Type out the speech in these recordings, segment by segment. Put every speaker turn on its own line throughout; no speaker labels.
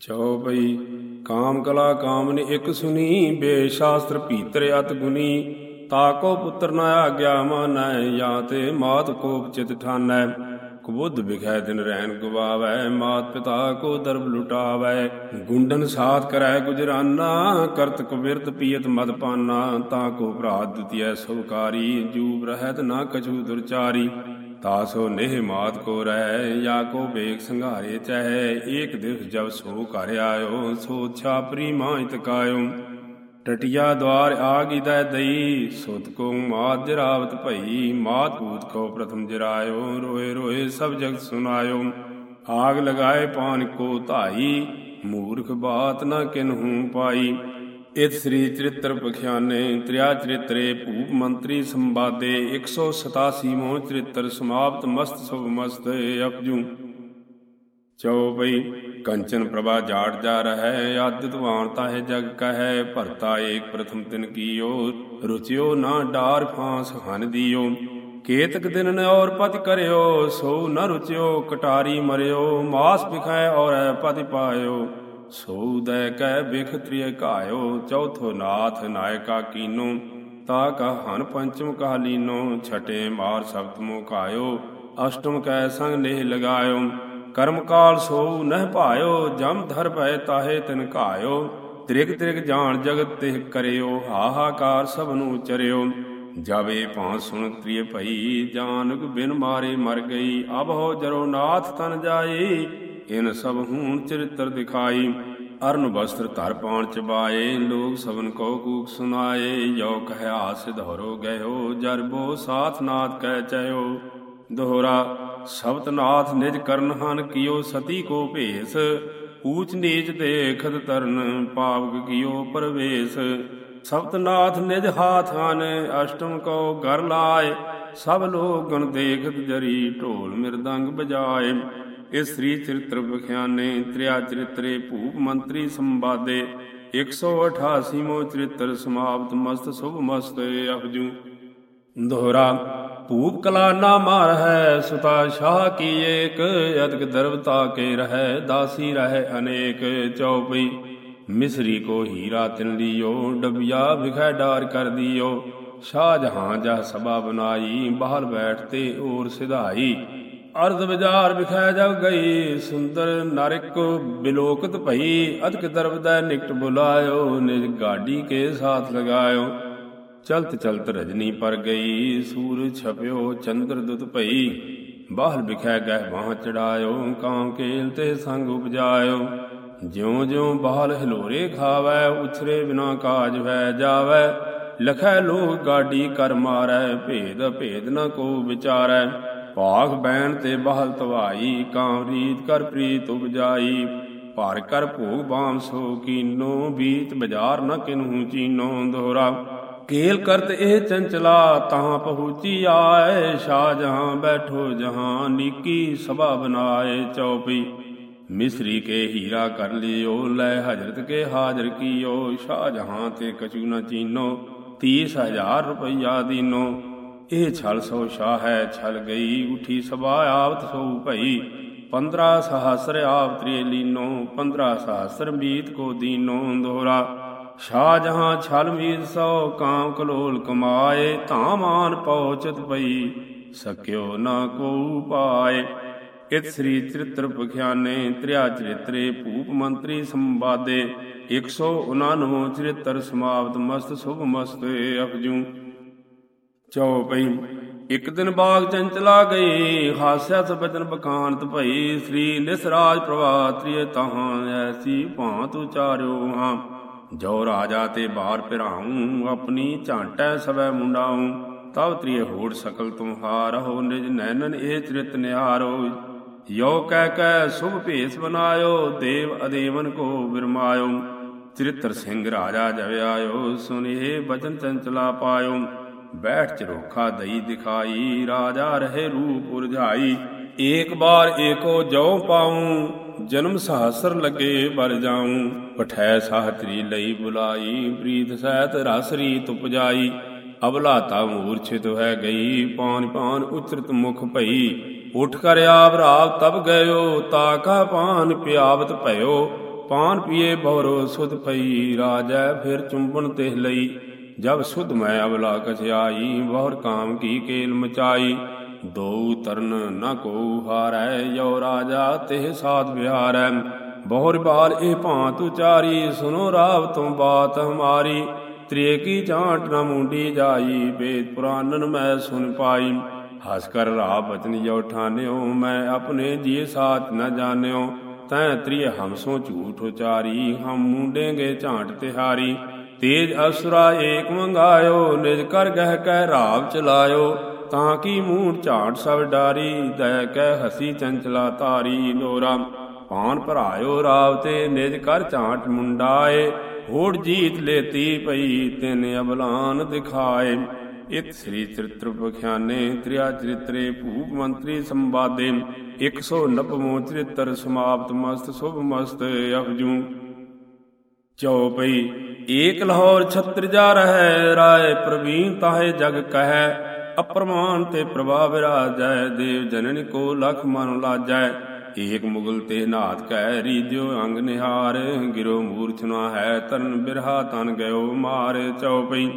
ਚਉਪਈ ਕਾਮ ਕਲਾ ਕਾਮਨ ਇਕ ਸੁਨੀ, ਬੇਸ਼ਾਸਤਰ ਭੀਤਰ ਅਤ ਗੁਨੀ। ਤਾਕੋ ਪੁੱਤਰ ਨ ਆਗਿਆ ਮਾਨੈ, ਜਾਂ ਤੇ ਮਾਤ ਕੋਪ ਚਿਤ ਠਾਨੈ। ਕੁਬੁੱਧ ਵਿਖੈ ਦਿਨ ਰਹਿਣ ਗਵਾਵੈ, ਮਾਤ ਪਿਤਾ ਕੋ ਦਰਬ ਲੁਟਾਵੈ। ਗੁੰਡਨ ਸਾਥ ਕਰੈ ਗੁਜਰਾਨਾ, ਕਰਤ ਕਬਿਰਤ ਪੀਤ ਮਦ ਪਾਨਾ। ਤਾਂ ਕੋ ਭਰਾ ਦੁਤੀਐ ਸੁਭਕਾਰੀ, ਜੂਬ ਰਹਿਤ ਨਾ ਕਛੂ ਦੁਰਚਾਰੀ। ਤਾਸੋ ਨੇਹ ਮਾਤ ਕੋ ਰਹਿ ਜਾਂ ਕੋ ਬੇਕ ਸੰਘਾਰੇ ਚਹਿ, ਏਕ ਦਿਵਸ ਜਬ ਸੋ ਘਰ ਆਇਓ, ਸੋ ਛਾਪਰੀ ਮਾਂ ਤਕਾਇਓ ਟਟਿਆ ਦਵਾਰ ਆਗਿਦੈ ਦਈ, ਸੁਤ ਕੋ ਮਾਤ ਜਰਾਵਤ ਭਈ, ਮਾਤ ਪੂਤ ਕੋ ਪ੍ਰਥਮ ਜਰਾਇਓ, ਰੋਏ ਰੋਏ ਸਭ ਜਗਤ ਸੁਨਾਇਓ। ਆਗ ਲਗਾਏ ਪਾਨ ਕੋ ਧਾਈ, ਮੂਰਖ ਬਾਤ ਨ ਕਿਨਹੂ ਪਾਈ। ਇਤ ਸ੍ਰੀ ਚਰਿਤ੍ਰ ਪਖਿਆਨੇ, ਤ੍ਰਿਆ ਚਰਿਤਰੇ, ਭੂਪ ਮੰਤਰੀ ਸੰਵਾਦੇ 187 ਮੋ ਚਰਿਤ੍ਰ ਸਮਾਪਤ, ਮਸਤ ਸੁਭ ਮਸਤ ਅਪਜੂ ਚਉਪਈ ਕੰਚਨ ਪ੍ਰਭਾ ਜਾਟ ਜਾ ਰਹੈ ਆਦਿਤ ਵਾਣ ਤਾਹੇ ਜਗ ਕਹੈ, ਭਰਤਾ ਏਕ ਪ੍ਰਥਮ ਤਿਨ ਕੀਓ, ਰੁਚਿਓ ਨਾ ਡਾਰ ਫਾਂਸ ਹਨ ਦੀਓ। ਕੇਤਕ ਦਿਨ ਨ ਔਰ ਪਤ ਕਰਿਓ, ਸੋ ਨ ਰੁਚਿਓ ਕਟਾਰੀ ਮਰਿਓ, ਮਾਸ ਬਿਖੈ ਔਰ ਪਤਿ ਪਾਇਓ। ਸੋਦੈ ਕੈ ਬਿਖ ਤ੍ਰਿਯ ਘਾਇਓ, ਚੌਥੋ ਨਾਥ ਨਾਇਕਾ ਕੀਨੋ। ਤਾ ਕਾ ਹਨ ਪੰਚਮ ਕਾ ਲੀਨੋ, ਛਟੇ ਮਾਰ ਸਪਤਮੋ ਮੋ ਅਸ਼ਟਮ ਕੈ ਸੰਗ ਨੇਹ ਲਗਾਇਓ। ਕਰਮ ਕਾਲ ਸੋ ਨਹਿ ਭਾਇਓ, ਜਮ ਧਰ ਭੈ ਤਾਹੇ ਤਿਨ ਘਾਇਓ। ਤ੍ਰਿਗ ਤ੍ਰਿਗ ਜਾਣ ਜਗਤ ਤਿਹ ਕਰਿਓ, ਹਾਹਾਕਾਰ ਸਭ ਨੂੰ ਚਰਿਓ। ਜਾਵੇ ਭਾਂ ਸੁਣ ਤ੍ਰਿਯ ਭਈ, ਜਾਨਕ ਬਿਨ ਮਾਰੇ ਮਰ ਗਈ। ਅਬ ਹੋ ਜਰੋ ਨਾਥ ਤਨ ਜਾਈ ਇਨ ਸਭ ਹੂਣ ਚਰਿਤਰ ਦਿਖਾਈ, ਅਰਨ ਵਸਤਰ ਧਰ ਪਾਣ ਚਬਾਏ, ਲੋਕ ਸਭਨ ਕੋ ਕੂਕ ਸੁਨਾਏ ਯੋ ਕਹਿ ਆਸ ਧੋਰੋ ਗਇਓ ਜਰਬੋ ਸਾਥ ਨਾਥ ਕਹਿ ਚਇਓ ਦੋਹਰਾ ਸਬਤ ਨਾਥ ਨਿਜ ਕਰਨ ਹਨ, ਕਿਓ ਸਤੀ ਕੋ ਭੇਸ। ਊਚ ਨੀਚ ਦੇਖਤ ਤਰਨ ਪਾਵਕ ਕਿਓ ਪਰਵੇਸ। ਸਬਤ ਨਾਥ ਨਿਜ ਹਾਥ ਹਨ, ਅਸ਼ਟਮ ਕੋ ਗਰ ਲਾਏ। ਸਭ ਲੋਕ ਗਣ ਦੇਖਤ ਜਰੀ ਢੋਲ ਮਿਰਦੰਗ ਬਜਾਏ। ਇਸ ਸ੍ਰੀ ਚਰਿਤ੍ਰ ਵਿਖਿਆਨੇ ਤ੍ਰਿਆ ਚਰਿਤਰੇ ਭੂਪ ਮੰਤਰੀ ਸੰਵਾਦੇ 188 ਮੋ ਚਰਿਤ੍ਰ ਸਮਾਪਤ ਮਸਤ ਸੁਭ ਮਸਤ ਅਪਜੂ ਦੋਹਰਾ, ਭੂਪ ਕਲਾ ਨਾ ਮਾਰ ਹੈ ਸੁਤਾ ਸ਼ਾਹ ਕੀ ਏਕ, ਅਦਕ ਦਰਵਤਾ ਕੇ ਰਹਿ, ਦਾਸੀ ਰਹਿ ਅਨੇਕ, ਚਉਪਈ। ਮਿਸਰੀ ਕੋ ਹੀਰਾ ਤਿਨ ਲਿਓ, ਡਬਿਆ ਵਿਖੈ ਡਾਰ ਕਰ ਦਿਓ। ਸ਼ਾਹ ਜਹਾਂ ਜਹ ਸਭਾ ਬਨਾਈ, ਬਾਹਰ ਬੈਠਤੇ ਔਰ ਸਿਧਾਈ। ਅਰਧ ਵਿਚਾਰ ਵਿਖੈ ਜਗ ਗਈ, ਸੁੰਦਰ ਨਰਿਕ ਬਿਲੋਕਤ ਭਈ ਅਦਕ ਦਰਬਦੈ ਨਿਕਟ ਬੁਲਾਇਓ, ਨਿਜ ਗਾਡੀ ਕੇ ਸਾਥ ਲਗਾਇਓ। ਚਲਤ ਚਲਤ ਰਜਨੀ ਪਰ ਗਈ, ਸੂਰ ਛਪਿਓ ਚੰਦਰ ਦੁਤ ਭਈ। ਬਾਹਰ ਵਿਖੈ ਗਹਿ ਬਾਹ ਚੜਾਇਓ, ਕਾਂ ਕੇਲ ਤੇ ਸੰਗ ਉਪਜਾਇਓ। ਜਿਉ ਜਿਉ ਬਾਹਲ ਹਿਲੋਰੇ ਖਾਵੈ, ਉਛਰੇ ਬਿਨਾ ਕਾਜ ਵੈ ਜਾਵੈ। ਲਖੈ ਲੋਕ ਗਾਡੀ ਕਰ ਮਾਰੈ, ਭੇਦ ਭੇਦ ਨ ਕੋ ਵਿਚਾਰੈ। ਭਾਗ ਬੈਣ ਤੇ ਬਹਲ ਤਵਾਈ, ਕਾਂ ਰੀਤ ਕਰ ਪ੍ਰੀਤ ਉਪਜਾਈ। ਭਾਰ ਕਰ ਭੋਗ ਬਾਮ ਸੋ ਕੀਨੋ, ਬੀਤ ਬਾਜ਼ਾਰ ਨ ਕਿਨਹੂ ਚੀਨੋ ਦੋਹਰਾ ਕੇਲ ਕਰਤ ਇਹ ਚੰਚਲਾ, ਤਾਂ ਪਹੁੰਚੀ ਆਏ। ਸ਼ਾਹ ਜਹਾਂ ਬੈਠੋ ਜਹਾਂ, ਨੀਕੀ ਸਭਾ ਬਨਾਏ ਚੌਪੀ। ਮਿਸਰੀ ਕੇ ਹੀਰਾ ਕਰ ਲਿਓ, ਲੈ ਹਜ਼ਰਤ ਕੇ ਹਾਜ਼ਰ ਕੀਓ। ਸ਼ਾਹ ਜਹਾਂ ਤੇ ਕਛੂ ਨ ਚੀਨੋ 30000 ਰੁਪਈਆ ਦੀਨੋ। ਇਹ ਛਲ ਸੋ ਸ਼ਾਹ ਹੈ ਛਲ ਗਈ, ਉਠੀ ਸਭਾ ਆਵਤ ਸੋ ਭਈ। 15 ਸਹਸਰ ਆਪ ਤ੍ਰੇ ਲੀਨੋ 15 ਸਹਸਰ ਮੀਤ ਕੋ ਦੀਨੋ ਦੋਹਰਾ ਸ਼ਾਹ ਜਹਾਂ ਛਲ ਮੀਤ ਸੋ ਕਾਮ ਕਲੋਲ ਕਮਾਏ ਧਾਮਾਨ ਪਹੁੰਚਤ ਪਈ ਸਕਿਓ ਨਾ ਕੋ ਪਾਏ ਇਤ ਸ੍ਰੀ ਚਰਿਤ੍ਰ ਪਖਿਆਨੇ, ਤ੍ਰਿਆ ਚਰਿਤਰੇ ਭੂਪ ਮੰਤਰੀ ਸੰਵਾਦੇ। 199 ਚਰਿਤ੍ਰ ਸਮਾਪਤ ਮਸਤ ਸੁਭ ਮਸਤ ਅਪਜੂ ਚਉਪਈ ਇਕ ਦਿਨ ਬਾਗ ਚੰਚਲਾ ਗਈ, ਹਾਸਿਆ ਸਬਦਨ ਬਕਾਨਤ ਭਈ। ਸ੍ਰੀ ਨਿਸਰਾਜ ਪ੍ਰਵਾਤਰੀ ਤਹਾਂ ਐਸੀ ਭਾਂਤ ਉਚਾਰਿਓ ਹਾਂ। ਜੋ ਰਾਜਾ ਤੇ ਬਾਹਰ ਪਿਰਾਉ, ਆਪਣੀ ਝਾਂਟੈ ਸਵੈ ਮੁੰਡਾਉ। ਤਵ ਤ੍ਰਿਯ ਹੋੜ ਸਕਲ ਤੁਮਹਾਰ ਹੋ ਨਿਜ ਨੈਨਨ ਇਹ ਚਰਿਤ ਨਿਹਾਰੋ। ਯੋ ਕਹਿ ਕੈ ਸੁਭ ਭੇਸ ਬਨਾਇਓ, ਦੇਵ ਅਦੇਵਨ ਕੋ ਬਿਰਮਾਇਓ। ਚਰਿਤਰ ਸਿੰਘ ਰਾਜਾ ਜਵਿਆਇਓ, ਸੁਨੇ ਬਚਨ ਚੰਚਲਾ ਪਾਇਓ। ਬੈਠ ਚਰੋਖਾ ਦਈ ਦਿਖਾਈ, ਰਾਜਾ ਰਹੇ ਰੂਪ ਉਰਝਾਈ। ਏਕ ਬਾਰ ਏਕੋ ਜਉ ਪਾਉ, ਜਨਮ ਸਹਸਰ ਲੱਗੇ ਬਰ ਜਾਉ। ਪਠੈ ਸਾਹਤਰੀ ਲਈ ਬੁਲਾਈ, ਪ੍ਰੀਤ ਸਹਿਤ ਰਸ ਰੀਤ ਉਪਜਾਈ। ਅਬਲਾ ਤਾ ਮੂਰਛਿਤ ਹੈ ਗਈ, ਪਾਨ ਪਾਨ ਉਚਰਤ ਮੁਖ ਭਈ। ਉਠ ਕਰ ਆਪ ਰਾਵ ਤਬ ਗਇਓ ਤਾਕਾ ਪਾਨ ਪਿਆਵਤ ਭਇਓ। ਪਾਨ ਪੀਏ ਬਵਰੋ ਸੁਧ ਪਈ ਰਾਜੈ ਫਿਰ ਚੁੰਬਨ ਤੇ ਲਈ। ਜਬ ਸੁਧ ਮੈਂ ਅਬਲਾ ਕਛਾਈ ਬਹੁਰ ਕਾਮ ਕੀ ਕੇਲ ਮਚਾਈ। ਦੋ ਤਰਨ ਨ ਕੋ ਹਾਰੈ, ਯੋ ਰਾਜਾ ਤੇ ਸਾਧ ਵਿਹਾਰੈ। ਬਹੁਰ ਬਾਲ ਇਹ ਭਾਂਤ ਉਚਾਰੀ ਸੁਨੋ ਰਾਵ ਤੋਂ ਬਾਤ ਹਮਾਰੀ। ਤ੍ਰਿਏ ਕੀ ਚਾਂਟ ਨ ਮੁੰਡੀ ਜਾਈ, ਵੇਦ ਪੁਰਾਨਨ ਮੈਂ ਸੁਨ ਪਾਈ। ਹਸ ਕਰ ਰਾਹ ਬਚਨ ਜੋ ਠਾਨਿਓ, ਮੈਂ ਆਪਣੇ ਜੀ ਸਾਥ ਨ ਜਾਣਿਓ। ਤੈ ਤ੍ਰਿਏ ਹਮਸੋ ਝੂਠ ਉਚਾਰੀ, ਹਮ ਮੁੰਡੇਗੇ ਝਾਂਟ ਤਿਹਾਰੀ। ਤੇਜ ਅਸੁਰਾ ਏਕ ਮੰਗਾਇਓ, ਨਿਜ ਕਰ ਗਹਿ ਕਹਿ ਰਾਵ ਚਲਾਇਓ। ਤਾਂ ਕੀ ਮੂੰਹ ਝਾੜ ਸਭ ਡਾਰੀ, ਦਇ ਕਹਿ ਹਸੀ ਚੰਚਲਾ ਤਾਰੀ ਲੋਰਾ। ਪਾਨ ਭਰਾਇਓ ਰਾਵ ਤੇ ਨਿਜ ਕਰ ਝਾਂਟ ਮੁੰਡਾਏ, ਹੋੜ ਜੀਤ ਲੇਤੀ ਪਈ ਤਿਨ ਅਬਲਾਨ ਦਿਖਾਏ। ਇਤ ਸ੍ਰੀ ਚਰਿਤ੍ਰ ਬਖਿਆਨੇ ਤ੍ਰਿਆ ਚਰਿਤਰੇ ਭੂਪ ਮੰਤਰੀ ਸੰਵਾਦੇ। 190 ਚਰਿਤ੍ਰ ਸਮਾਪਤ ਮਸਤ, ਸੁਭ ਮਸਤ ਅਪਜੂ ਚਉਪਈ ਏਕ ਲਾਹੌਰ ਛਤਰ ਜਾ ਰਹੈ, ਰਾਏ ਪ੍ਰਵੀਨ ਤਾਹੇ ਜਗ ਕਹੈ। ਅਪਰਮਾਨ ਤੇ ਪ੍ਰਭਾਵ ਵਿਰਾਜੈ ਦੇਵ ਜਨਨ ਕੋ ਲਖ ਮਨ ਲਾਜੈ। ਏਕ ਮੁਗਲ ਤੇ ਨਾਥ ਕਹਿ ਰੀਜਿਓ ਅੰਗ ਨਿਹਾਰ। ਗਿਰੋ ਮੂਰਛਨਾ ਹੈ, ਤਰਨ ਬਿਰਹਾ ਤਨ ਗਇਓ ਮਾਰ ਚਉਪਈ।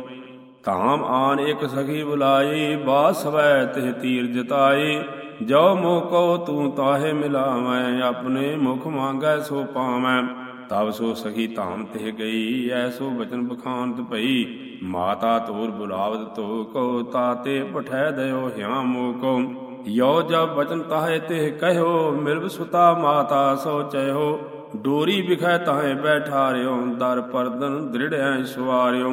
ਧਾਮ ਆਨ ਇੱਕ ਸਖੀ ਬੁਲਾਈ ਬਾਸਵੈ ਤਿਹ ਤੀਰ ਜਤਾਏ ਜੋ ਮੋਕੋ ਤੂੰ ਤਾਹੇ ਮਿਲਾਵੈ, ਆਪਣੇ ਮੁਖ ਮੰਗੈ ਸੋ ਪਾਵੈ। ਤਬ ਸੋ ਸਖੀ ਧਾਮ ਤੇ ਗਈ ਐਸੋ ਬਚਨ ਬਖਾਨਤ ਭਈ ਮਾਤਾ ਤੋਰ ਬੁਲਾਵਤ ਤੋ ਕੋ ਤਾਤੇ ਪਠੈ ਦਇਓ ਹਿਆ ਮੋਕੋ। ਯੋ ਜਬ ਬਚਨ ਤਾਹੇ ਤੇ ਕਹਿਓ ਮਿਲਬ ਸੁਤਾ ਮਾਤਾ ਸੋ ਚਹਿਓ। ਡੋਰੀ ਵਿਖੈ ਤਾਹੇ ਬੈਠਾਰਿਓ, ਦਰ ਪਰਦਨ ਦ੍ਰਿੜੈ ਸਵਾਰਿਓ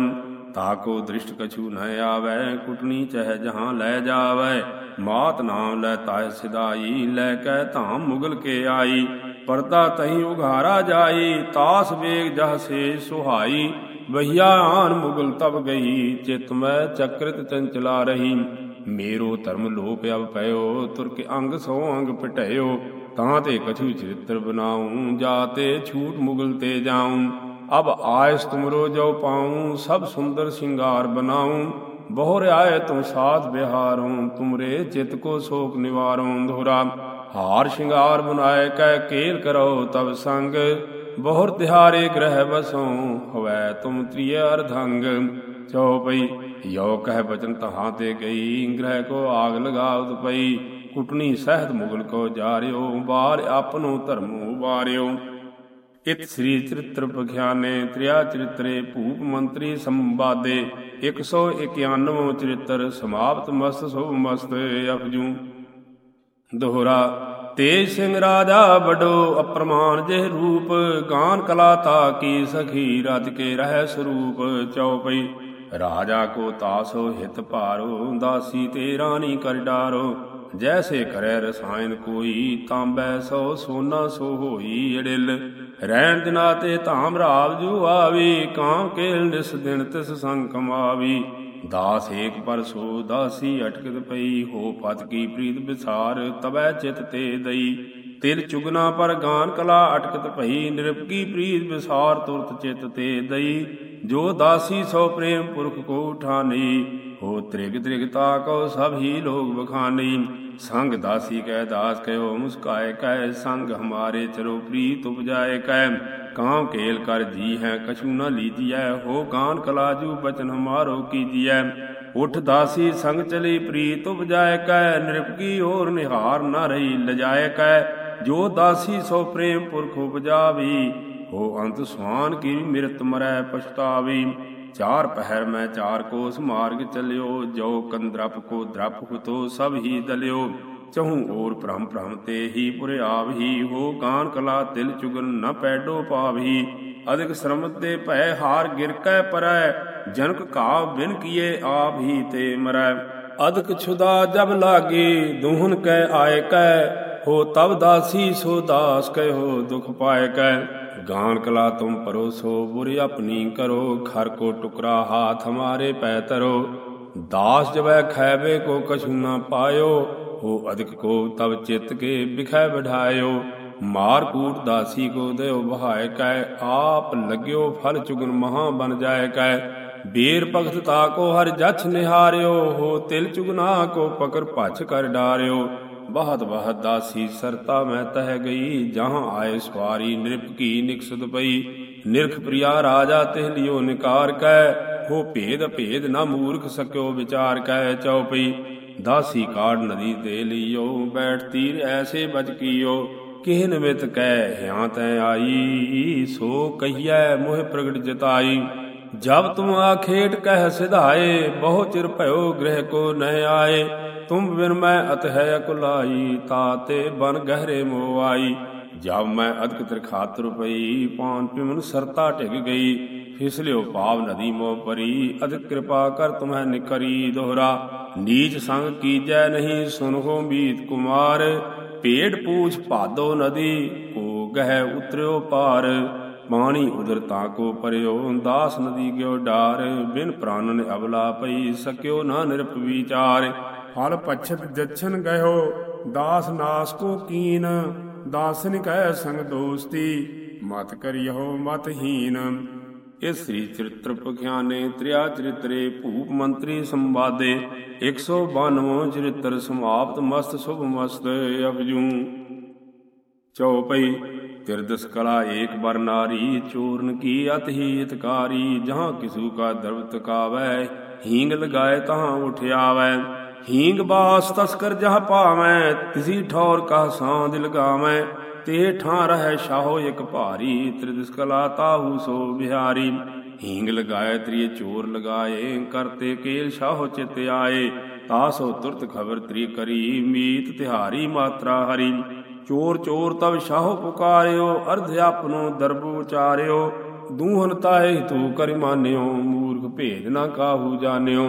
ਤਾਕੋ ਦ੍ਰਿਸ਼ਟ ਕਛੂ ਨ ਆਵੈ, ਕੁਟਣੀ ਚਹਿ ਜਹਾਂ ਲੈ ਜਾਵੈ। ਮਾਤ ਨਾਮ ਲੈ ਤਾਇ ਸਿਦਾਈ ਲੈ ਕੈ ਧਾਮ ਮੁਗਲ ਕੇ ਆਈ। ਪਰਦਾ ਤਹੀਂ ਉਘਾਰਾ ਜਾਈ, ਤਾਸ ਵੇਗ ਜਹ ਸੇ ਸੁਹਾਈ। ਵਹੀਆ ਆਨ ਮੁਗਲ ਤਬ ਗਈ, ਚਿਤ ਮੈਂ ਚਕ੍ਰਿਤ ਚੰਚਲਾ ਰਹੀ। ਮੇਰੋ ਧਰਮ ਲੋਪ ਅਬ ਪਇਓ, ਤੁਰ ਅੰਗ ਸੋ ਅੰਗ ਪਟਿਓ। ਤਾਂ ਤੇ ਕਛੂ ਚਰਿਤ੍ਰ ਬਨਾਉ ਜਾਤੇ ਛੂਟ ਮੁਗਲ ਤੇ ਜਾਉ। ਅਬ ਆਇਸ ਤੁਮਰੋ ਜੋ ਪਾਉ, ਸਭ ਸੁੰਦਰ ਸਿੰਗਾਰ ਬਨਾਉ ਬਹੁਰ ਆਏ ਤੁਮ ਸਾਥ ਬਿਹਾਰੋਂ ਤੁਮਰੇ ਚਿਤ ਕੋ ਸ਼ੋਕ ਨਿਵਾਰੋਂ। ਧੋਰਾ ਹਾਰ ਸ਼ਿੰਗਾਰ ਬਨਾਏ ਕੈ ਕੇਲ ਕਰੋ ਤਬ ਸੰਗ। ਬਹੁਰ ਤਿਹਾਰੇ ਗ੍ਰਹਿ ਬਸੋਂ ਹਵੈ ਤੁਮ ਤ੍ਰਿਯ ਅਰਧੰਗ। ਚਉਪਈ ਯੋ ਕਹਿ ਬਚਨ ਤਹਾਂ ਤੇ ਗਈ, ਗ੍ਰਹਿ ਕੋ ਆਗ ਲਗਾਵਤ ਪਈ। ਕੁਟਣੀ ਸਹਿਤ ਮੁਗਲ ਕੋ ਜਾਰਿਓ ਬਾਰ ਆਪਨੋ ਧਰਮੋ ਵਾਰਿਓ ਇਤ ਸ੍ਰੀ ਚਰਿਤ੍ਰ ਬਖਿਆਨੇ ਤ੍ਰਿਆ ਚਰਿਤਰੇ ਭੂਪ ਮੰਤਰੀ ਸੰਵਾਦੇ। 191 ਚਰਿਤ੍ਰ ਸਮਾਪਤ ਮਸਤ ਸੁਭ ਮਸਤ ਅਪਜੂ। ਦੋਹਰਾ ਤੇਜ ਸਿੰਘ ਰਾਜਾ ਬਡੋ ਅਪਰਮਾਨ ਜਿਹ ਰੂਪ, ਗਾਨ ਕਲਾ ਤਾ ਕੀ ਸਖੀ, ਰਜ ਕੇ ਰਹਿ ਸਰੂਪ ਚਉਪਈ। ਰਾਜਾ ਕੋ ਤਾਸੋ ਹਿਤ ਭਾਰੋ, ਦਾਸੀ ਤੇ ਰਾਣੀ ਕਰ ਡਾਰੋ। ਜੈਸੇ ਕਰੈ ਰਸਾਇਨ ਕੋਈ, ਤਾਂਬੈ ਸੋ ਸੋਨਾ ਸੋ ਹੋਈ ਅੜਿਲ। ਰਹਿਣ ਦਿਨਾ ਤੇ ਧਾਮ ਰਾਵ ਜੂ ਆਵੀ, ਕਾਂ ਕੇਲ ਨਿਸ ਦਿਨ ਤਿਸ ਸੰਗ ਕਮਾਵੀ। ਦਾਸ ਏਕ ਪਰ ਸੋ, ਦਾਸੀ ਅਟਕਤ ਪਈ, ਹੋ ਪਤ ਕੀ ਪ੍ਰੀਤ ਵਿਸਾਰ ਤਬੈ ਚਿਤ ਤੇ ਦਈ। ਤਿਲ ਚੁਗਨਾ ਪਰ ਗਾਨ ਕਲਾ ਅਟਕਤ ਭਈ ਨਿਰਪਕੀ ਪ੍ਰੀਤ ਵਿਸਾਰ, ਤੁਰਤ ਚਿਤ ਤੇ ਦਈ। ਜੋ ਦਾਸੀ ਸੋ ਪ੍ਰੇਮ ਪੁਰਖ ਕੋ ਉਠਾਨੀ ਹੋ ਤ੍ਰਿਗ ਤ੍ਰਿਗਤਾ ਕੋ ਸਭ ਹੀ ਲੋਗ ਬਖਾਨੀ ਸੰਗ ਦਾਸੀ ਕਹਿ ਦਾਸ ਕਹਿਓ, ਮੁਸਕਾਏ ਕਹਿ ਸੰਗ ਹਮਾਰੇ ਚਲੋ ਪ੍ਰੀਤ ਉਪਜਾਏ ਕੈ ਕਾਮ ਕੇਲ ਕਰ ਜੀ ਹੈ ਕਛੂ ਨਾ ਲੀਜੀਐ, ਹੋ ਕਾਨ ਕਲਾਜੂ ਬਚਨ ਹਮਾਰੋ ਕੀਜੀਐ। ਉਠ ਦਾਸੀ ਸੰਗ ਚਲੀ ਪ੍ਰੀਤ ਉਪਜਾਏ ਕੈ ਨਿਰਪਕੀ ਹੋਰ ਨਿਹਾਰ ਨਾ ਰਹੀ ਲਜਾਏ ਕੈ ਜੋ ਦਾਸੀ ਸੋ ਪ੍ਰੇਮ ਪੁਰਖ ਉਪਜਾਵੀ, ਹੋ ਅੰਤ ਸਵਾਨ ਕੀ ਮਿਰਤ ਮਰੈ ਪਛਤਾਵੀ। ਚਾਰ ਪਹਿਰ ਮੈਂ ਚਾਰ ਕੋਸ ਮਾਰਗ ਚਲਿਓ, ਜੋ ਕੰਦਰਪ ਕੋ ਦਰਪ ਹੁਤੋ ਸਭ ਹੀ ਦਲਿਓ। ਚਹੂ ਔਰ ਭ੍ਰਮ ਭ੍ਰਮ ਤੇ ਹੀ ਪੁਰ ਆਵਹੀ, ਹੋ ਗਾਨ ਕਲਾ ਤਿਲ ਚੁਗਨ ਨ ਪੈਡੋ ਪਾਵਹੀ। ਅਧਿਕ ਸ਼ਰਮ ਤੇ ਭੈ ਹਾਰ ਗਿਰ ਕੈ ਪਰੈ, ਜਨਕ ਕਾਵ ਬਿਨ ਕੀਏ ਆਪ ਹੀ ਤੇ ਮਰੈ। ਅਧਿਕ ਛੁਦਾ ਜਬ ਲਾਗੇ, ਦੁਹਨ ਕੈ ਆਏ ਕੈ, ਹੋ ਤਬ ਦਾਸੀ ਸੋ ਦਾਸ ਕਹਿਓ ਦੁਖ ਪਾਏ ਕੈ। ਗਾਨ ਕਲਾ ਤੁਮ ਪਰੋਸੋ, ਬੁਰੀ ਆਪਣੀ ਕਰੋ, ਖਰ ਕੋ ਟੁਕਰਾ ਹਾਥ ਹਮਾਰੇ ਪੈ ਤਰੋ। ਦਾਸ ਜਵੈ ਖੈਬੇ ਕੋ ਕਛੂ ਨਾ ਪਾਇਓ, ਹੋ ਅਧਿਕ ਕੋ ਤਬ ਚਿਤ ਕੇ ਬਿਖੈ ਬਿਠਾਇਓ ਮਾਰ ਕੂਟ ਦਾਸੀ ਕੋ ਦੇਉ ਬਹਾਇ ਕੈ, ਆਪ ਲਗਿਓ ਫਲ ਚੁਗਨ ਮਹਾ ਬਨ ਜਾਏ ਕੈ। ਬੀਰ ਭਗਤ ਤਾ ਕੋ ਹਰ ਜਛ ਨਿਹਾਰਿਓ, ਹੋ ਤਿਲ ਚੁਗਨਾ ਕੋ ਪਕਰ ਭਛ ਕਰ ਡਾਰਿਓ। ਬਹਤ ਬਹਤ ਦਾਸੀ ਸਰਤਾ ਮੈਂ ਤਹਿ ਗਈ, ਜਹਾਂ ਆਏ ਸਵਾਰੀ ਨਿਰਪ ਕੀ ਨਿਕਸਦ ਪਈ। ਨਿਰਖ ਪ੍ਰਿਆ ਰਾਜਾ ਤਿਹ ਲਿਓ ਨਿਕਾਰ ਕੈ, ਹੋ ਭੇਦ ਭੇਦ ਨਾ ਮੂਰਖ ਸਕਿਓ ਵਿਚਾਰ ਕੈ ਚਉਪਈ। ਦਾਸੀ ਕਾੜ ਨਦੀ ਤੇ ਲਿਓ, ਬੈਠ ਤੀਰ ਐਸੇ ਬਚ ਕੀਓ ਕਿਹ ਨਿਮਿਤ ਕਹਿ ਹਿਆਂ ਤੈ ਆਈ, ਸੋ ਕਹੀਐ ਮੋਹ ਪ੍ਰਗਟ ਜਤਾਈ। ਜਬ ਤੁਮ ਆਖੇਟ ਕਹਿ ਸਿਧਾਏ, ਬਹੁ ਚਿਰ ਭਇਓ ਗ੍ਰਹਿ ਕੋ ਨਹਿ ਆਏ। ਤੁਮ ਬਿਨ ਮੈਂ ਅਤ ਹੈ ਅਕੁਲਾਈ ਤਾਤੇ ਬਨ ਗਹਿਰੇ ਮੋ ਆਈ ਜਬ ਮੈਂ ਅਦਕ ਤਰ ਖਾਤਰ ਪਾਨ ਪਿਮਨ ਸਰਤਾ ਢਿਗ ਗਈ। ਫਿਸਲਿਓ ਪਾਵ ਨਦੀ ਮੋ ਪਰੀ, ਅਦਿਕ ਕਿਰਪਾ ਕਰ ਤੁਮਹਿ ਨਿਕਰੀ ਦੋਹਰਾ। ਨੀਚ ਸੰਗ ਕੀਜੈ ਨਹੀਂ ਸੁਨਹੁ ਮੀਤ ਕੁਮਾਰ, ਭੇਡ ਪੂਛ ਭਾਦੋ ਨਦੀ, ਕੋ ਗਹਿ ਉਤਰਿਓ ਪਾਰ। ਪਾਣੀ ਉਦਰ ਤਾ ਕੋ ਪਰਿਓ ਦਾਸ ਨਦੀ ਗਿਓ ਡਾਰ। ਬਿਨ ਪ੍ਰਾਨਨ ਅਬਲਾ ਪਈ, ਸਕਿਓ ਨਾ ਨਿਰਪ ਵਿਚਾਰ। ਫਲ ਪਛਤ ਜਛਨ ਗਇਓ ਦਾਸ ਨਾਸ ਕੋ ਕੀਨ ਦਾਸਨ ਕਹਿ ਸੰਗ ਦੋਸਤੀ, ਮਤ ਕਰਿਓ ਮਤਹੀਨ ਇਸ ਸ੍ਰੀ ਚਰਿਤ੍ਰ ਪਖਿਆਨੇ ਤ੍ਰਿਆ ਚਰਿਤਰੇ ਭੂਪ ਮੰਤਰੀ ਸੰਵਾਦੇ 192 ਚਰਿਤ੍ਰ ਸਮਾਪਤ, ਮਸਤ ਸੁਭ ਮਸਤ ਅਪਜੂ ਚਉਪਈ ਤਿਰਦਸ ਕਲਾ ਏਕ ਬਰ ਨਾਰੀ, ਚੂਰਨ ਕੀ ਅਤ ਹੀ ਇਤਕਾਰੀ ਜਹਾਂ ਕਿਸੂ ਕਾ ਦਰਬ ਤਕਾਵੈ ਹੀਂਗ ਲਗਾਏ ਤਹਾਂ ਉਠ ਆਵੈ ਹੀਂਗ ਬਾਸ ਤਸਕਰ ਜਹ ਪਾਵੈ ਤਿਸੀ ਠੌਰ ਕਾ ਸਾਂਦ ਲਗਾਵੈ ਤੇ ਠਾਂ ਰਹਿ ਸ਼ਾਹੋ ਇਕ ਭਾਰੀ, ਤ੍ਰਿਦਸ ਕਲਾ ਤਾਹੂ ਸੋ ਬਿਹਾਰੀ। ਹੀਂਗ ਲਗਾਏ ਤ੍ਰਿਏ ਚੋਰ ਲਗਾਏ ਕਰਤੇ ਕੇਲ ਸ਼ਾਹੋ ਚਿਤ ਆਏ। ਤਾਸੋ ਤੁਰਤ ਖਬਰ ਤ੍ਰੀ ਕਰੀ, ਮੀਤ ਤਿਹਾਰੀ ਮਾਤਰਾ ਹਰੀ। ਚੋਰ ਚੋਰ ਤਬ ਸ਼ਾਹੋ ਪੁਕਾਰਿਓ, ਅਰਧ ਆਪਨੋ ਦਰਬ ਉਚਾਰਿਓ। ਦੂਹਨ ਤਾਹੇ ਤੂ ਕਰਿ ਮਾਨਿਓ, ਮੂਰਖ ਭੇਦ ਨਾ ਕਾਹੂ ਜਾਣਿਓ।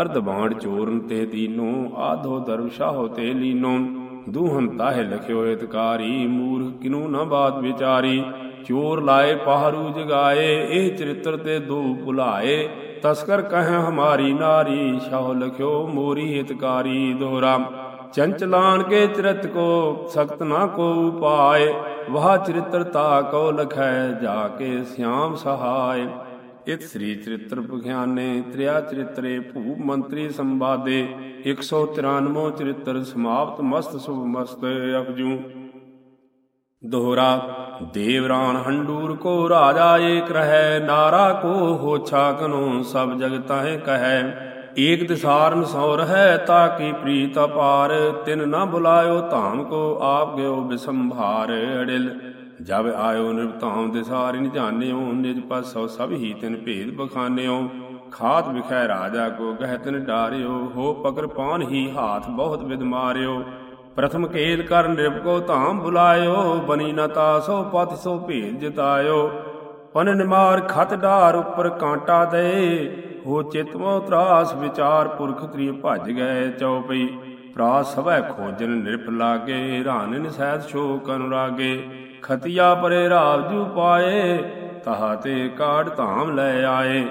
ਅਰਧ ਬਾਣ ਚੋਰਨ ਤੇ ਦੀਨੋ, ਆਧੋ ਦਰਬ ਸ਼ਾਹੋ ਤੇ ਲੀਨੋ। ਦੂਹਨ ਤਾਹੇ ਲਖਿਓ ਇਤਕਾਰੀ, ਮੂਰਖ ਕਿਨੂ ਨਾ ਬਾਤ ਵਿਚਾਰੀ। ਚੋਰ ਲਾਏ ਪਹਾਰੂ ਜਗਾਏ, ਇਹ ਚਰਿੱਤਰ ਤੇ ਦੋ ਭੁਲਾਏ। ਤਸਕਰ ਕਹੈ ਹਮਾਰੀ ਨਾਰੀ, ਸ਼ਾਹ ਲਖਿਓ ਮੋਰੀ ਹਿਤਕਾਰੀ ਦੋਰਾ। ਚੰਚਲਾਨ ਕੇ ਚਰਿਤ ਕੋ, ਸਖਤ ਨਾ ਕੋ ਉਪਾਏ। ਵਾਹ ਚਰਿਤਰ ਤਾ ਕੋ ਲਖੈ, ਜਾ ਕੇ ਸਿਆਮ ਸਹਾਏ। ਇਤ ਸ੍ਰੀ ਚਰਿਤ੍ਰ ਪਖਿਆਨੇ ਤ੍ਰਿਆ ਚਰਿਤਰੇ ਭੂਪ ਮੰਤਰੀ ਸੰਵਾਦੇ 193 ਚਰਿਤ੍ਰ ਸਮਾਪਤ, ਮਸਤ, ਸੁਭ ਮਸਤ, ਅਪਜੂ। ਦੋਹਰਾ ਦੇਵਰਾਨ ਹੰਡੂਰ ਕੋ ਰਾਜਾ ਏਕ ਰਹੈ, ਨਾਰਾ ਕੋ ਹੋਛਾ ਕਨੋ, ਸਭ ਜਗ ਤਾਹੇ ਕਹੈ। ਏਕ ਦਿਸਾਰਨ ਸੋ ਰਹੈ, ਤਾ ਕੀ ਪ੍ਰੀਤ ਅਪਾਰ, ਤਿਨ ਨਾ ਬੁਲਾਇਓ ਧਾਮ ਕੋ, ਆਪ ਗਿਓ ਬਿਸੰਭਾਰ, ਅੜਿਲ। ਜਬ ਆਇਓ ਨਿਰਤਾਮ ਦਿਸਾਰਿਨ ਜਾਣਿਓ, ਨਿਜ ਪਾਸੋ ਸਭ ਹੀ ਤਿਨ ਭੇਦ ਬਖਾਨਿਓ। ਖਾਤ ਵਿਖੈ ਰਾਜਾ ਕੋ ਗਹਿ ਤਿਨ ਡਾਰਿਓ, ਹੋ ਪਕਰ ਪਾਨ ਹੀ ਹਾਥ ਬਹੁਤ ਵਿਦ ਮਾਰਿਓ। ਪ੍ਰਥਮ ਕੇਲ ਕਰ ਨਿਰਭ ਕੋ ਧਾਮ ਬੁਲਾਇਓ, ਬਨੀ ਨ ਤਾਸੋ ਪਤ ਸੋ ਭੇਦ ਜਿਤਾਇਓ। ਪਨ ਨਿਮਾਰ ਖਤ ਡਾਰ ਉੱਪਰ ਕਾਂਟਾ ਦੇ, ਹੋ ਚਿਤ ਤਰਾਸ ਵਿਚਾਰ ਪੁਰਖ ਤ੍ਰੀ ਭੱਜ ਗਏ ਚਉਪਈ। ਪ੍ਰਾਸ ਸਭੈ ਖੋਜਨ ਨਿਰਪ ਲਾਗੇ, ਰਾਨਿਨ ਸਹਿਤ ਸ਼ੋਕ ਅਨੁਰਾਗੇ। ਖਤਿਆ ਪਰੇ ਰਾਵਜੂ ਪਾਏ, ਤਹਾ ਤੇ ਕਾੜ ਧਾਮ ਲੈ ਆਏ।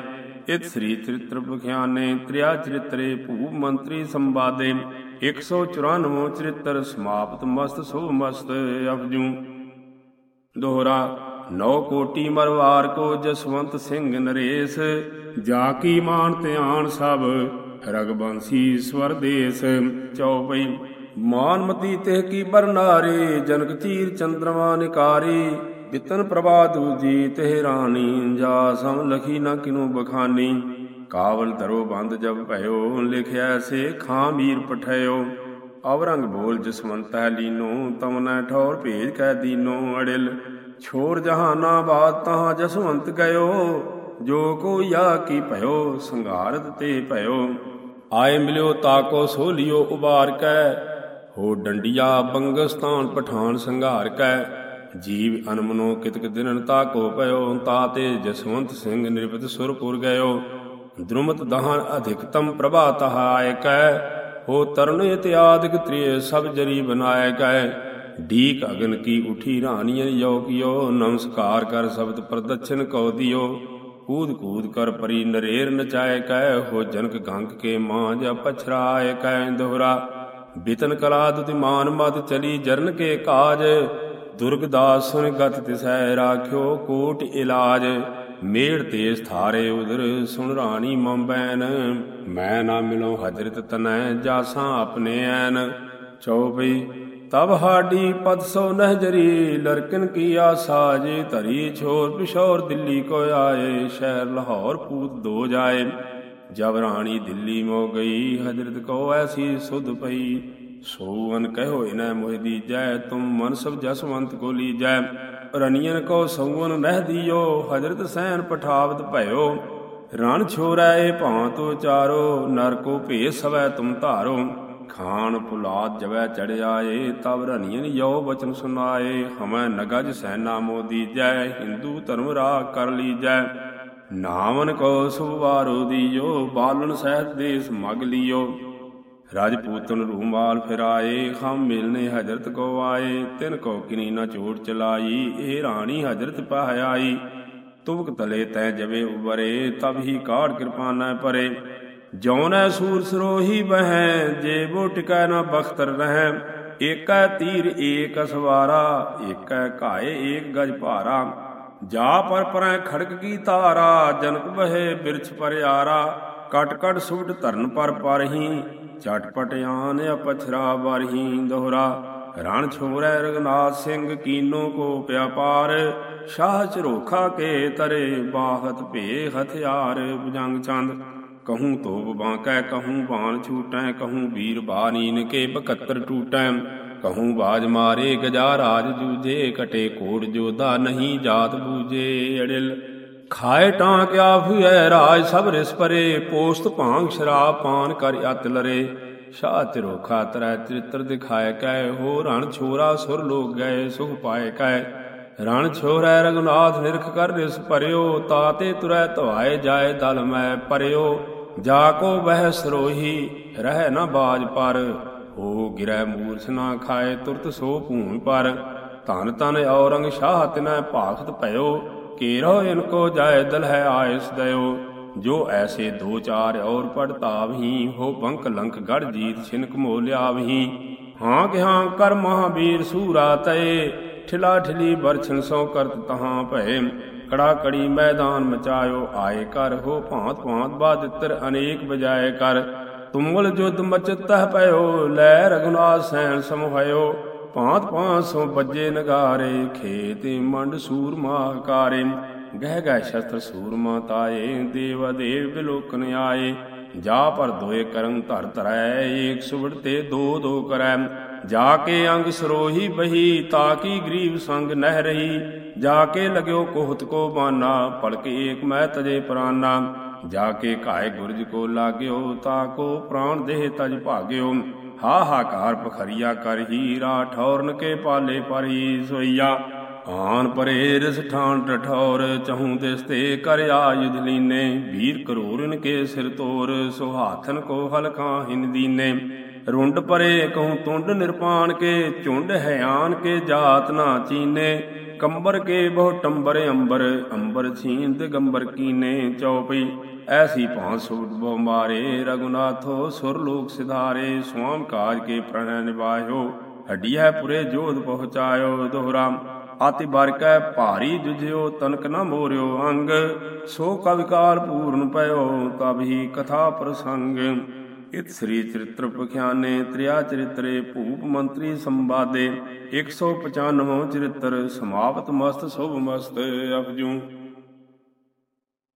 ਇਤ ਸ੍ਰੀ ਚਰਿਤ੍ਰ ਬਖਿਆਨੇ ਤ੍ਰਿਆ ਚਰਿਤਰੇ ਭੂਪ ਮੰਤਰੀ ਸੰਵਾਦੇ। 194 ਚਰਿਤ੍ਰ ਸਮਾਪਤ ਮਸਤ ਸੋ ਮਸਤ ਅਪਜੂ ਦੋਹਰਾ, ਨੌ ਕੋਟੀ ਮਰਵਾਰ ਕੋ ਜਸਵੰਤ ਸਿੰਘ ਨਰੇਸ਼, ਜਾ ਕੀ ਮਾਨ ਧਿਆਨ ਸਭ ਰਗਬੰਸੀ ਸਵਰਦੇਸ। ਦੇਸ ਚਉਪਈ ਮਾਨਮਤੀ ਤੇ ਕੀ ਬਰਨਾਰੀ ਜਨਕ ਚੀਰ ਚੰਦਰਮਾ ਨਿਕਾਰੀ, ਬਿਤਨ ਪ੍ਰਭਾ ਦੂਜੀ ਤੇ ਰਾਣੀ, ਜਾ ਸਮ ਲਖੀ ਨਾ ਕਿਨੂ ਬਖਾਨੀ। ਕਾਵਲ ਧਰੋ ਬੰਦ ਜਬ ਭਇਓ, ਲਿਖਿਆ ਸੇ ਖਾਂ ਮੀਰ ਪਠਿਓ ਅਵਰੰਗ ਬੋਲ ਜਸਵੰਤ ਹੈ ਲੀਨੋ ਤਮਨਾ ਠੌਰ ਭੇਜ ਕੈ ਦੀਨੋ ਅੜਿਲ। ਛੋਰ ਜਹਾਨਾ ਬਾਤ ਤਹਾਂ ਜਸਵੰਤ ਗਇਓ, ਜੋ ਕੋ ਯਾ ਕੀ ਭਇਓ ਸੰਘਾਰਤ ਤੇ ਭਇਓ। ਆਏ ਮਿਲਿਓ, ਤਾਕੋ ਸੋ ਲਿਓ ਉਬਾਰ ਕੈ ਹੋ ਡੰਡੀਆ ਬੰਗਸਤਾਨ ਪਠਾਨ ਸੰਘਾਰ ਕੈ। ਜੀਵ ਅਨਮਨੋ ਕਿਤਕ ਦਿਨਨ ਤਾਕੋ ਭਇਓ ਤਾਤੇ ਜਸਵੰਤ ਸਿੰਘ ਨਿਰਪਤ ਸੁਰਪੁਰ ਗਇਓ। ਦ੍ਰੁਮਤ ਦਹਨ ਅਧਿਕਤਮ ਪ੍ਰਭਾ ਤਹਾਇ ਕੈ। ਹੋ ਤਰਨ ਇਤਿਆਦਿਕ ਤ੍ਰਿਯ ਸਭ ਜਰੀ ਬਨਾਇ ਕੈ। ਢੀਕ ਅਗਨ ਕੀ ਉਠੀ ਰਾਣੀਆਂ ਯੋ ਕਿਓ ਨਮਸਕਾਰ ਕਰ ਸ਼ਬਦ ਪ੍ਰਦਛਨ ਕਉ ਦਿਓ ਕੂਦ ਕੂਦ ਕਰ ਪਰੀ ਨਰੇਰ ਨਚਾਇ ਕੈ, ਹੋ ਜਨਕ ਗੰਗ ਕੇ ਮਾਂ ਮਾਂਜ ਪਛਰਾਏ ਕੈ। ਦੋਹਰਾ ਬਿਤਨ ਕਲਾ ਦੁਤਿ ਮਾਨ ਮਤ ਚਲੀ ਜਰਨ ਕੇ ਕਾਜ ਦੁਰਗਦਾਸ ਸੁਨ ਗਤ ਤਿਸੈ ਰਾਖਿਓ ਕੋਟ ਇਲਾਜ। ਮੇੜ ਤੇ ਥਾਰੇ ਉਦਰ ਸੁਣ ਰਾਣੀ ਮੰਬੈਨ ਮੈਂ ਨਾ ਮਿਲੋ ਹਜਰਤ ਤਨੈ ਜਾਸਾਂ ਆਪਣੇ ਐਨ। ਚੌਪਈ ਤਬ ਹਾਡੀ ਪਦ ਸੋ ਨਹਜਰੀ ਲਰਕਨ ਕੀ ਆਸਾ ਜੇ ਧਰੀ ਛੋਰ ਪਿਸ਼ੌਰ ਦਿੱਲੀ ਕੋ ਆਏ, ਸ਼ਹਿਰ ਲਾਹੌਰ ਪੂਤ ਦੋ ਜਾਏ। ਜਬ ਰਾਣੀ ਦਿੱਲੀ ਮੋ ਗਈ, ਹਜ਼ਰਤ ਕੋ ਐਸੀ ਸੁਧ ਪਈ। ਸੋਵਨ ਅਨ ਕਹਿਓ ਇਨੈ ਮੋਹਿ ਦੀਜੈ ਤੁਮ ਮਨ ਸਭ ਜਸਵੰਤ ਕੋ ਲੀਜੈ ਰਣੀਆਂ ਕੋ ਸੋਵਨ ਨਹਿ ਦਿਓ, ਹਜ਼ਰਤ ਸੈਨ ਪਠਾਵਤ ਭਇਓ। ਰਣ ਛੋਰੈ ਭਾਂ ਤੋ ਚਾਰੋ ਨਰ ਕੋ ਭੇਸ ਸਵੈ ਤੁਮ ਧਾਰੋ। ਖਾਨ ਪੁਲਾਦ ਜਵੈ ਚੜ ਆਏ ਤਬ ਰਣੀਆਂ ਯੋ ਬਚਨ ਸੁਨਾਏ। ਹਮੈ ਨਗਜ ਸੈਨਾ ਮੋ ਦੀਜੈ ਹਿੰਦੂ ਧਰਮ ਰਾਗ ਕਰ ਲੀਜੈ ਨਾਮਨ ਕੋ ਸੁਵਾਰੋ ਦੀਓ ਬਾਲਨ ਸਹਿਤ ਦੇਸ ਮਗ ਲਿਓ। ਰਾਜਪੂਤਨ ਰੂਮਾਲ ਫਿਰਾਏ, ਹਮ ਮਿਲਨੇ ਹਜ਼ਰਤ ਕੋ ਆਏ। ਤਿਨ ਕੋ ਕਿਨੀ ਨ ਚੋਟ ਚਲਾਈ, ਇਹ ਰਾਣੀ ਹਜ਼ਰਤ ਪਹਿ ਆਈ। ਤੁਬਕ ਤਲੇ ਤੈ ਜਵੇ ਉਬਰੇ, ਤਬ ਹੀ ਕਾੜ ਕਿਰਪਾ ਕਿਰਪਾਨੈ ਪਰੇ। ਜਉਨੈ ਸੂਰ ਸਰੋਹੀ ਬਹਿ, ਜੇ ਬੋ ਟਿਕੈ ਨਾ ਬਖਤਰ ਰਹਿ। ਏਕੈ ਤੀਰ ਏਕ ਸਵਾਰਾ ਏਕੈ ਘਾਏ ਏਕ ਗਜ ਭਾਰਾ। ਜਾ ਪਰ ਪਰੈ ਖੜਕ ਕੀ ਧਾਰਾ, ਜਨਕ ਬਹਿ ਬਿਰਛ ਪਰਿਆਰਾ। ਕਟ ਕਟ ਸੁਟ ਧਰਨ ਪਰ ਪਰਹੀ ਚਟਪਟ ਆਨ ਅਪਛਰਾ ਬਰਹੀ ਦੋਹਰਾ। ਰਣ ਛੋਰੈ ਰਗਨਾਥ ਸਿੰਘ ਕੀਨੋ ਕੋ ਪਿਆਪਾਰ। ਸ਼ਾਹ ਝਰੋਖਾ ਕੇ ਤਰੇ ਬਾਹਤ ਭੇ ਹਥਿਆਰ ਬੁਜੰਗ ਚੰਦ। ਕਹੂੰ ਤੋਬ ਬਾਂਕੈ, ਕਹੂੰ ਬਾਣ ਛੂਟੈ, ਕਹੂੰ ਵੀਰ ਬਾਨੀਨ ਕੇ 72 ਟੂਟੈ। ਕਹੂੰ ਬਾਜ ਮਾਰੇ ਗਜਾ ਰਾਜ ਜੂਜੇ ਕਟੇ ਕੋੜ ਜੋਦਾ ਨਹੀਂ ਜਾਤ ਬੂਜੇ ਅੜਿਲ ਖਾਏ ਟਾਂ ਕਿਆ ਭੁਐ ਰਾਜ ਸਭ ਰਿਸ ਪਰੇ ਪੋਸਤ ਭਾਂਗ ਸ਼ਰਾਬ ਪਾਨ ਕਰ ਅਤ ਲਰੇ ਸ਼ਾਹ ਤਿਰੋਖਾ ਤਰੈ ਚਰਿਤਰ ਦਿਖਾਏ ਕੈ ਹੋ ਰਣ ਛੋਰਾ ਸੁਰ ਲੋਕ ਗਏ ਸੁਖ ਪਾਏ ਕੈ ਰਣ ਛੋਰੈ ਰਗੁਨਾਥ ਨਿਰਖ ਕਰ ਰਿਸ ਭਰਿਓ ਤਾਤੇ ਤੁਰੈ ਧਵਾਏ ਜਾਏ ਦਲ ਮੈਂ ਪਰਿਓ ਜਾ ਕੋ ਬਹਿ ਸਰੋਹੀ ਰਹਿ ਨਾ ਬਾਜ ਪਰ ਹੋ ਗਿਰੈ ਮੂਰਛ ਨਾ ਖਾਏ ਤੁਰਤ ਸੋ ਭੂਮਿ ਪਰ। ਧਨ ਤਨ ਔਰੰਗ ਸ਼ਾਹ ਤਿਨੈ ਭਾਖਤ ਭਇਓ, ਕੀਰੋ ਇਨ ਕੋ ਦਲ ਹੈ ਆਇਸ ਦਇਓ। ਜੋ ਐਸੇ ਦੋ ਚਾਰ ਔਰ ਪੜਤਾਵਹੀ ਹੋ ਬੰਕ ਲੰਕ ਗੜ ਜੀਤ ਛਿਨਕ ਮੋ ਲਿਆਵਹੀ। ਹਾਂ ਕਿ ਹਾਂ ਕਰ ਮਹਾਬੀਰ ਸੂਰਾ ਤਏ, ਠਿਲਾ ਠਿਲੀ ਬਰਛਨ ਸੋ ਕਰਤ ਤਹਾਂ ਭਏ। ਕੜਾ ਕੜੀ ਮੈਦਾਨ ਮਚਾਇਓ, ਆਏ ਕਰ ਹੋ ਭਾਂਤ ਭਾਂਤ ਬਾਦਿੱਤਰ ਅਨੇਕ ਬਜਾਏ ਕਰ। ਤੁਮਲ ਜੁਦ ਮਚਤਹ ਪਇਓ, ਲੈ ਰਗੁਨਾਥ ਸੈਨ ਸਮਭਇਓ ਭਾਂਤ ਭਾਂਤ ਸੋ ਬੱਜੇ ਨਗਾਰੇ, ਖੇਤੇ ਮੰਡ ਸੂਰਮਾ ਕਾਰੇ। ਗਹਿ ਗਹਿ ਸ਼ਸਤਰ ਸੂਰਮਾ ਤਾਏ, ਦੇਵ ਦੇਵ ਬਿਲੋਕਨ ਆਏ। ਜਾ ਪਰ ਦੋਏ ਕਰਮ ਧਰ ਧਰੈ, ਏਕ ਸੁਵੜ ਤੇ ਦੋ ਦੋ ਕਰੈ। ਜਾ ਕੇ ਅੰਗ ਸਰੋਹੀ ਬਹੀ ਤਾਕੀ ਗਰੀਬ ਸੰਗ ਨਹਿ ਰਹੀ। ਜਾ ਕੇ ਲਗਿਓ ਕੋਹਤ ਕੋ ਬਾਨਾ ਪਲਕ ਏਕ ਮੈਂ ਤਜੇ ਪ੍ਰਾਨਾ। ਜਾ ਕੇ ਘਾਏ ਗੁਰਜ ਕੋ ਲਾਗਿਓ, ਤਾ ਕੋ ਪ੍ਰਾਣ ਦੇਹ ਤਜ ਭਾਗਿਓ। ਹਾ ਹਾਕਾਰ ਪਖਰੀਆ ਕਰ ਹੀ ਠੌਰਨ ਕੇ ਪਾਲੇ ਪਰੀ ਸੋਈਆ। ਆਨ ਪਰੇ ਰਸ ਠਾਣ ਟਠੌਰ ਚਹੂ ਦਿਸ ਤੇ ਕਰ ਆਯੁਧ ਲੀਨੇ ਵੀਰ ਕਰੋਰਨ ਕੇ ਸਿਰ ਤੋਰ, ਸੁਹਾਥਨ ਕੋ ਹਲਖਾਂ ਹਿਨ ਦੀਨੇ। ਰੁੰਡ ਪਰੇ ਕਹੂੰ ਤੁੰਡ ਨਿਰਪਾਨ ਕੇ ਝੁੰਡ ਹੈ ਆਨ ਕੇ ਜਾਤ ਨਾ ਚੀਨੇ। ਕੰਬਰ ਕੇ ਬਹੁ ਟੰਬਰ ਅੰਬਰ ਅੰਬਰ ਛੀਨ ਦਿਗੰਬਰ ਕੀਨੇ ਚੌਪਈ। ਐਸੀ ਭਾਂ ਸੂਟ ਬਹੁ ਮਾਰੇ ਰਗੁਨਾਥੋ ਸੁਰ ਲੋਕ ਸਿਧਾਰੇ, ਸੁਆਮ ਕਾਜ ਕੇ ਪ੍ਰਣ ਨਿਵਾਇਓ। ਹੱਡੀਐ ਪੁਰੇ ਜੋਧ ਪਹੁੰਚਾਇਓ ਦੋਹਰਾ। ਆਤਿ ਬਰਕੈ ਭਾਰੀ ਜੁਝਿਓ, ਤਨਕ ਨ ਮੋਰਿਓ ਅੰਗ। ਸੋ ਕਵਿਕਾਲ ਪੂਰਨ ਪਇਓ, ਤਬ ਹੀ ਕਥਾ ਪ੍ਰਸੰਗ। ਇਤ ਸ੍ਰੀ ਚਰਿਤ੍ਰ ਪਖਿਆਨੇ ਤ੍ਰਿਆ ਚਰਿਤਰੇ ਭੂਪ ਮੰਤਰੀ ਸੰਵਾਦੇ 195 ਚਰਿਤ੍ਰ ਸਮਾਪਤ ਮਸਤ, ਸੁਭ ਮਸਤ ਅਪਜੂ